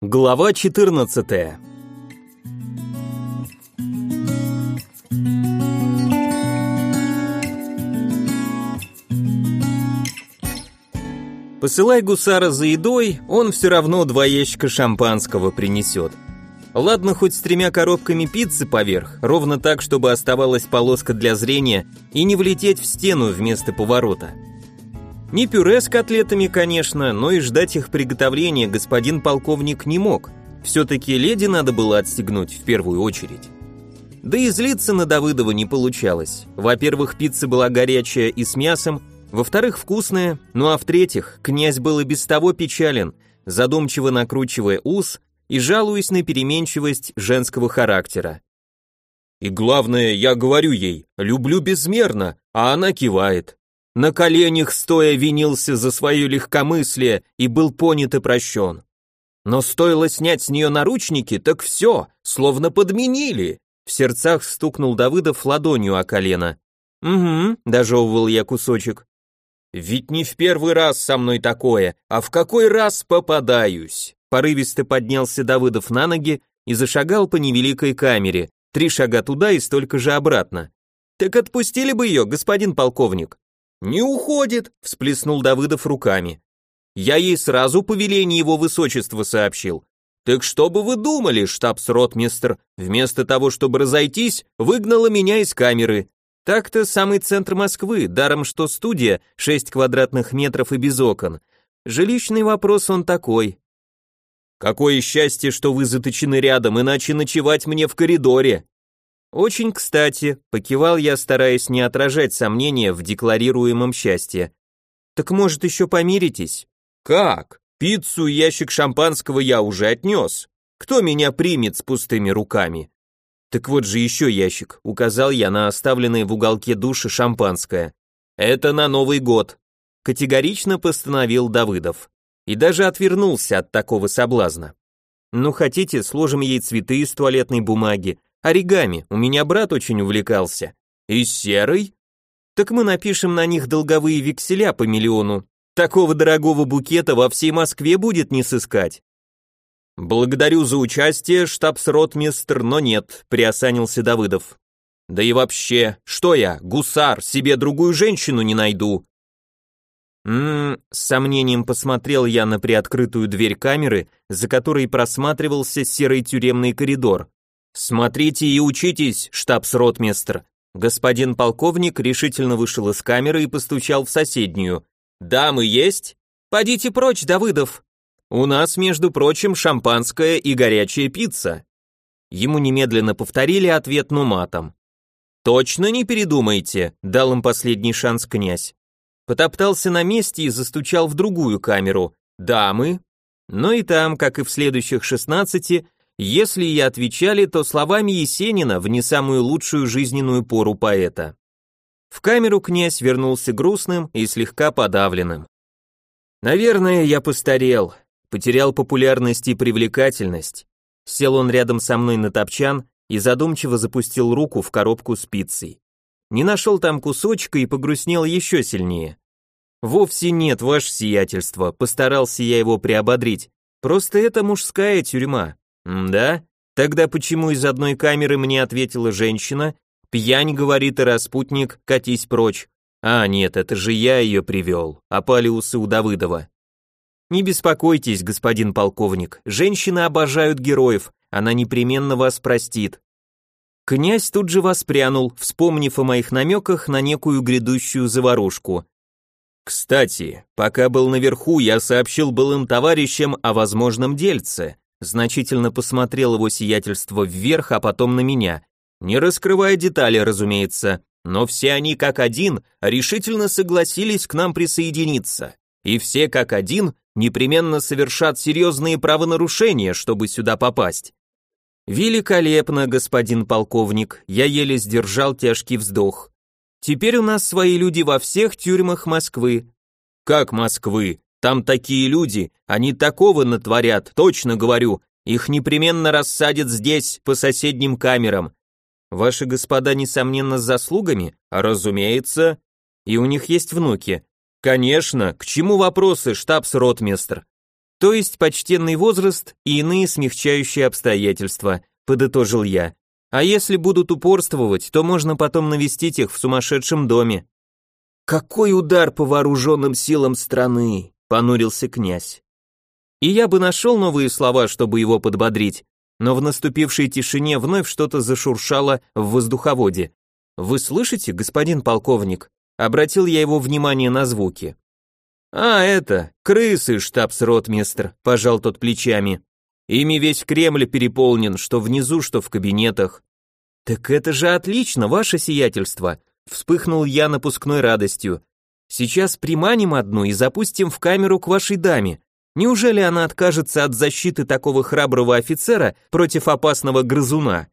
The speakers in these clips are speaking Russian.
Глава 14. Посылай гусара за едой, он все равно два ящика шампанского принесет. Ладно, хоть с тремя коробками пиццы поверх, ровно так, чтобы оставалась полоска для зрения и не влететь в стену вместо поворота. Не пюре с котлетами, конечно, но и ждать их приготовления господин полковник не мог. Все-таки леди надо было отстегнуть в первую очередь. Да и злиться на Давыдова не получалось. Во-первых, пицца была горячая и с мясом, во-вторых, вкусная, ну а в-третьих, князь был и без того печален, задумчиво накручивая ус и жалуясь на переменчивость женского характера. И главное, я говорю ей, люблю безмерно, а она кивает на коленях стоя винился за свое легкомыслие и был понят и прощен. Но стоило снять с нее наручники, так все, словно подменили. В сердцах стукнул Давыдов ладонью о колено. «Угу», — дожевывал я кусочек. «Ведь не в первый раз со мной такое, а в какой раз попадаюсь?» Порывисто поднялся Давыдов на ноги и зашагал по невеликой камере, три шага туда и столько же обратно. «Так отпустили бы ее, господин полковник?» «Не уходит», — всплеснул Давыдов руками. «Я ей сразу повеление его высочества сообщил. Так что бы вы думали, штабс-ротмистр, вместо того, чтобы разойтись, выгнала меня из камеры. Так-то самый центр Москвы, даром что студия, 6 квадратных метров и без окон. Жилищный вопрос он такой. Какое счастье, что вы заточены рядом, иначе ночевать мне в коридоре. Очень кстати, покивал я, стараясь не отражать сомнения в декларируемом счастье. Так может еще помиритесь? Как? Пиццу и ящик шампанского я уже отнес. Кто меня примет с пустыми руками? Так вот же еще ящик, указал я на оставленное в уголке души шампанское. Это на Новый год. Категорично постановил Давыдов. И даже отвернулся от такого соблазна. Ну хотите, сложим ей цветы из туалетной бумаги, Оригами, у меня брат очень увлекался. И серый? Так мы напишем на них долговые векселя по миллиону. Такого дорогого букета во всей Москве будет не сыскать. Благодарю за участие, штабс-ротмистр, но нет, приосанился Давыдов. Да и вообще, что я, гусар, себе другую женщину не найду. Ммм, с сомнением посмотрел я на приоткрытую дверь камеры, за которой просматривался серый тюремный коридор. «Смотрите и учитесь, штабс-ротмистр!» Господин полковник решительно вышел из камеры и постучал в соседнюю. «Дамы есть?» «Подите прочь, Давыдов!» «У нас, между прочим, шампанское и горячая пицца!» Ему немедленно повторили ответ, но матом. «Точно не передумайте», — дал им последний шанс князь. Потоптался на месте и застучал в другую камеру. «Дамы?» Но и там, как и в следующих шестнадцати, если и отвечали, то словами Есенина в не самую лучшую жизненную пору поэта. В камеру князь вернулся грустным и слегка подавленным. Наверное, я постарел, потерял популярность и привлекательность. Сел он рядом со мной на топчан и задумчиво запустил руку в коробку с пиццей. Не нашел там кусочка и погрустнел еще сильнее. Вовсе нет, ваше сиятельство, постарался я его приободрить. Просто это мужская тюрьма. «Да? Тогда почему из одной камеры мне ответила женщина? Пьянь, говорит, и распутник, катись прочь. А, нет, это же я ее привел, опали усы у Давыдова. Не беспокойтесь, господин полковник, женщины обожают героев, она непременно вас простит. Князь тут же воспрянул, вспомнив о моих намеках на некую грядущую заварушку. Кстати, пока был наверху, я сообщил былым товарищам о возможном дельце. Значительно посмотрел его сиятельство вверх, а потом на меня. Не раскрывая детали, разумеется, но все они как один решительно согласились к нам присоединиться. И все как один непременно совершат серьезные правонарушения, чтобы сюда попасть. Великолепно, господин полковник, я еле сдержал тяжкий вздох. Теперь у нас свои люди во всех тюрьмах Москвы. Как Москвы? Там такие люди, они такого натворят, точно говорю, их непременно рассадят здесь, по соседним камерам. Ваши господа, несомненно, с заслугами? Разумеется. И у них есть внуки. Конечно, к чему вопросы, штабс-ротмистр? То есть почтенный возраст и иные смягчающие обстоятельства, подытожил я. А если будут упорствовать, то можно потом навестить их в сумасшедшем доме. Какой удар по вооруженным силам страны, понурился князь. И я бы нашел новые слова, чтобы его подбодрить, но в наступившей тишине вновь что-то зашуршало в воздуховоде. Вы слышите, господин полковник? Обратил я его внимание на звуки. А это крысы, штабс-ротмистр, пожал тот плечами. Ими весь Кремль переполнен, что внизу, что в кабинетах. Так это же отлично, ваше сиятельство, вспыхнул я напускной радостью. Сейчас приманим одну и запустим в камеру к вашей даме. Неужели она откажется от защиты такого храброго офицера против опасного грызуна?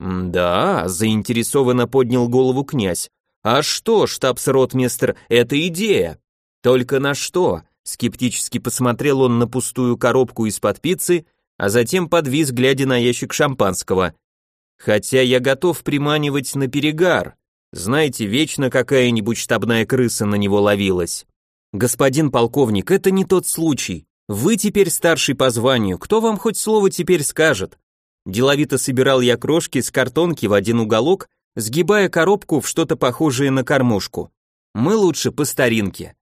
Да, заинтересованно поднял голову князь. А что, штабс-ротмистр, это идея. Только на что? Скептически посмотрел он на пустую коробку из-под пиццы, а затем подвис, глядя на ящик шампанского. Хотя я готов приманивать на перегар. Знаете, вечно какая-нибудь штабная крыса на него ловилась. Господин полковник, это не тот случай. Вы теперь старший по званию, кто вам хоть слово теперь скажет? Деловито собирал я крошки с картонки в один уголок, сгибая коробку в что-то похожее на кормушку. Мы лучше по старинке.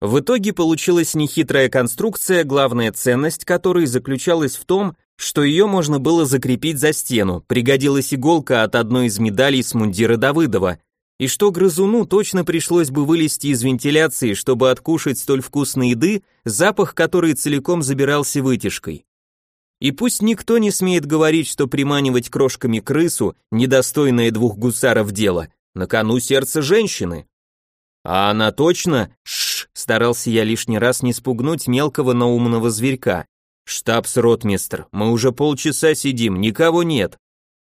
В итоге получилась нехитрая конструкция, главная ценность которой заключалась в том, что ее можно было закрепить за стену, пригодилась иголка от одной из медалей с мундира Давыдова, и что грызуну точно пришлось бы вылезти из вентиляции, чтобы откушать столь вкусной еды, запах которой целиком забирался вытяжкой. И пусть никто не смеет говорить, что приманивать крошками крысу – недостойное двух гусаров дело, на кону сердце женщины. А она точно, шш, старался я лишний раз не спугнуть мелкого, но умного зверька. Штабс-ротмистр, мы уже полчаса сидим, никого нет.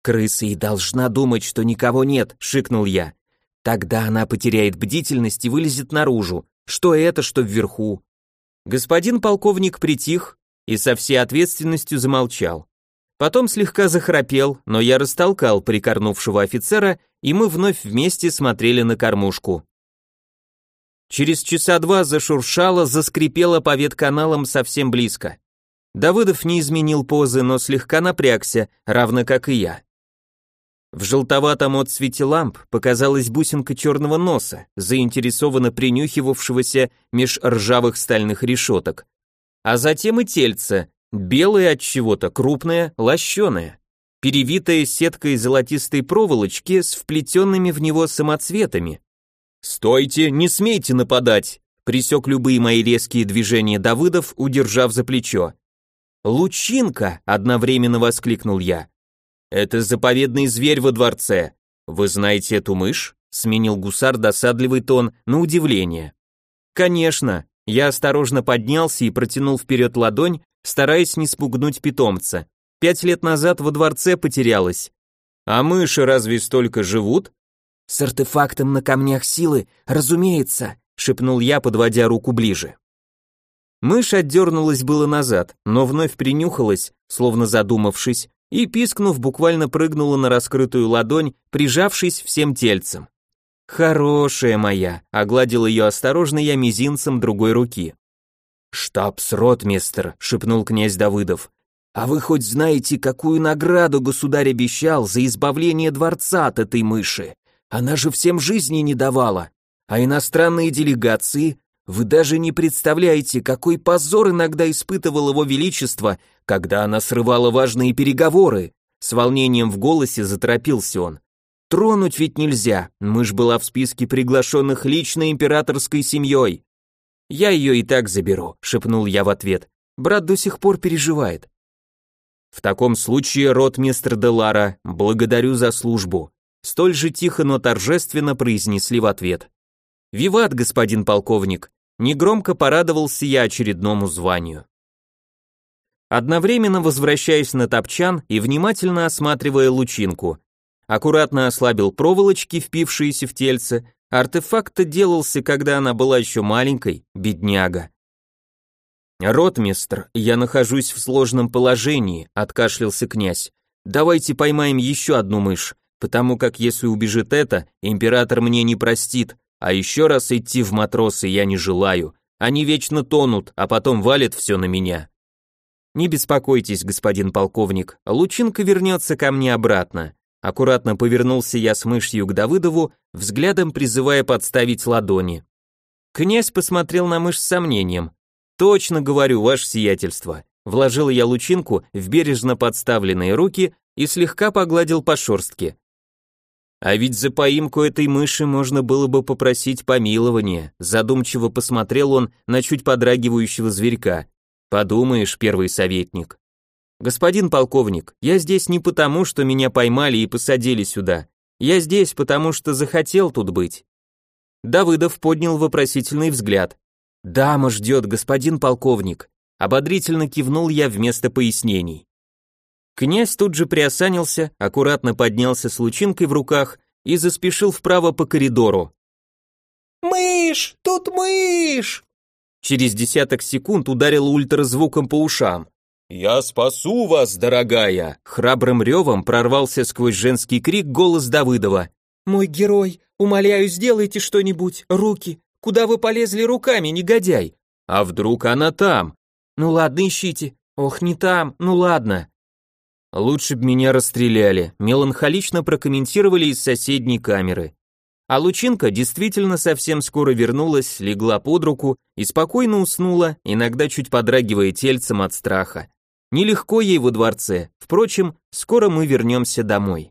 Крыса и должна думать, что никого нет, шикнул я. Тогда она потеряет бдительность и вылезет наружу. Что это, что вверху? Господин полковник притих и со всей ответственностью замолчал. Потом слегка захрапел, но я растолкал прикорнувшего офицера, и мы вновь вместе смотрели на кормушку. Через часа два зашуршало, заскрипело по ветканалам совсем близко. Давыдов не изменил позы, но слегка напрягся, равно как и я. В желтоватом отсвете ламп показалась бусинка черного носа, заинтересованно принюхивавшегося меж ржавых стальных решеток. А затем и тельце, белое от чего-то, крупное, лощеное, перевитое сеткой золотистой проволочки с вплетенными в него самоцветами. «Стойте, не смейте нападать!» пресек любые мои резкие движения Давыдов, удержав за плечо. «Лучинка!» — одновременно воскликнул я. Это заповедный зверь во дворце. Вы знаете эту мышь? Сменил гусар досадливый тон на удивление. Конечно. Я осторожно поднялся и протянул вперед ладонь, стараясь не спугнуть питомца. Пять лет назад во дворце потерялась. А мыши разве столько живут? С артефактом на камнях силы, разумеется, шепнул я, подводя руку ближе. Мышь отдернулась было назад, но вновь принюхалась, словно задумавшись, и, пискнув, буквально прыгнула на раскрытую ладонь, прижавшись всем тельцем. «Хорошая моя», — огладил ее осторожно я мизинцем другой руки. «Штабс-ротмистр», — шепнул князь Давыдов. «А вы хоть знаете, какую награду государь обещал за избавление дворца от этой мыши? Она же всем жизни не давала. А иностранные делегации вы даже не представляете, какой позор иногда испытывал его величество, когда она срывала важные переговоры. С волнением в голосе заторопился он. Тронуть ведь нельзя, мышь была в списке приглашенных лично императорской семьей. Я ее и так заберу, шепнул я в ответ. Брат до сих пор переживает. В таком случае, ротмистр Делара, благодарю за службу. Столь же тихо, но торжественно произнесли в ответ. «Виват, господин полковник!» Негромко порадовался я очередному званию. Одновременно возвращаясь на топчан и внимательно осматривая лучинку. Аккуратно ослабил проволочки, впившиеся в тельце. Артефакт делался, когда она была еще маленькой, бедняга. «Ротмистр, я нахожусь в сложном положении», — откашлялся князь. «Давайте поймаем еще одну мышь, потому как если убежит эта, император мне не простит, а еще раз идти в матросы я не желаю. Они вечно тонут, а потом валят все на меня. Не беспокойтесь, господин полковник, Лучинка вернется ко мне обратно. Аккуратно повернулся я с мышью к Давыдову, взглядом призывая подставить ладони. Князь посмотрел на мышь с сомнением. Точно говорю, ваше сиятельство. Вложил я лучинку в бережно подставленные руки и слегка погладил по шерстке. А ведь за поимку этой мыши можно было бы попросить помилования. Задумчиво посмотрел он на чуть подрагивающего зверька. Подумаешь, первый советник. Господин полковник, я здесь не потому, что меня поймали и посадили сюда. Я здесь потому, что захотел тут быть. Давыдов поднял вопросительный взгляд. Дама ждет, господин полковник. Ободрительно кивнул я вместо пояснений. Князь тут же приосанился, аккуратно поднялся с лучинкой в руках и заспешил вправо по коридору. «Мышь! Тут мышь!» Через десяток секунд ударил ультразвуком по ушам. «Я спасу вас, дорогая!» Храбрым ревом прорвался сквозь женский крик голос Давыдова. «Мой герой, умоляю, сделайте что-нибудь, руки! Куда вы полезли руками, негодяй?» «А вдруг она там?» «Ну ладно, ищите. Ох, не там, ну ладно». Лучше б меня расстреляли, меланхолично прокомментировали из соседней камеры. А Лучинка действительно совсем скоро вернулась, легла под руку и спокойно уснула, иногда чуть подрагивая тельцем от страха. Нелегко ей во дворце, впрочем, скоро мы вернемся домой.